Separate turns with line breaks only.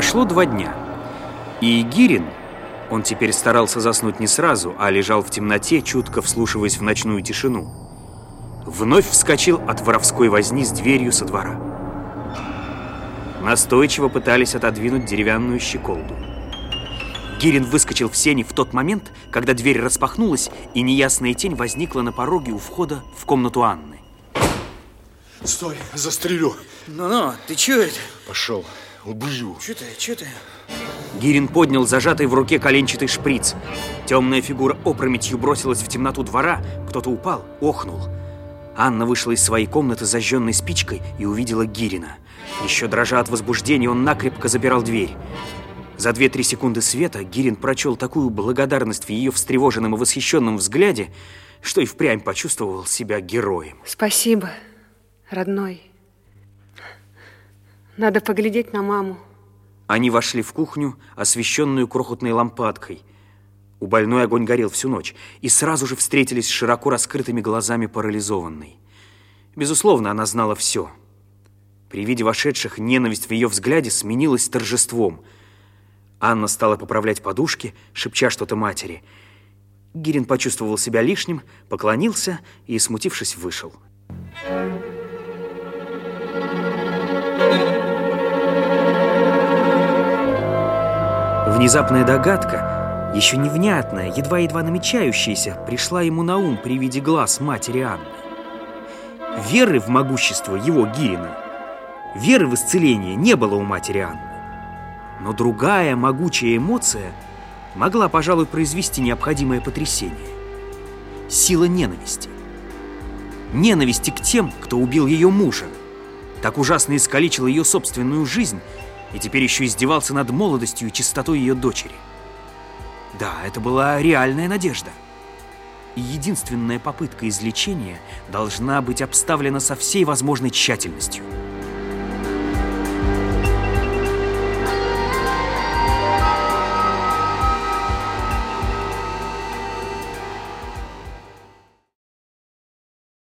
Прошло два дня, и Гирин, он теперь старался заснуть не сразу, а лежал в темноте, чутко вслушиваясь в ночную тишину, вновь вскочил от воровской возни с дверью со двора. Настойчиво пытались отодвинуть деревянную щеколду. Гирин выскочил в сени в тот момент, когда дверь распахнулась, и неясная тень возникла на пороге у входа в комнату Анны.
Стой, застрелю.
Ну-ну, ты чё это?
Пошел, убью.
Чё ты, чё ты?
Гирин поднял зажатый в руке коленчатый шприц. Темная фигура опрометью бросилась в темноту двора. Кто-то упал, охнул. Анна вышла из своей комнаты зажженной спичкой и увидела Гирина. Еще дрожа от возбуждения, он накрепко забирал дверь. За две-три секунды света Гирин прочел такую благодарность в ее встревоженном и восхищенном взгляде, что и впрямь почувствовал себя героем.
Спасибо родной. Надо поглядеть на маму.
Они вошли в кухню, освещенную крохотной лампадкой. У больной огонь горел всю ночь, и сразу же встретились с широко раскрытыми глазами парализованной. Безусловно, она знала все. При виде вошедших ненависть в ее взгляде сменилась торжеством. Анна стала поправлять подушки, шепча что-то матери. Гирин почувствовал себя лишним, поклонился и, смутившись, вышел. Внезапная догадка, еще невнятная, едва-едва намечающаяся, пришла ему на ум при виде глаз матери Анны. Веры в могущество его Гирина, веры в исцеление не было у матери Анны. Но другая могучая эмоция могла, пожалуй, произвести необходимое потрясение. Сила ненависти. Ненависти к тем, кто убил ее мужа, так ужасно искалечил ее собственную жизнь и теперь еще издевался над молодостью и чистотой ее дочери. Да, это была реальная надежда. И единственная попытка излечения должна быть обставлена со всей возможной тщательностью –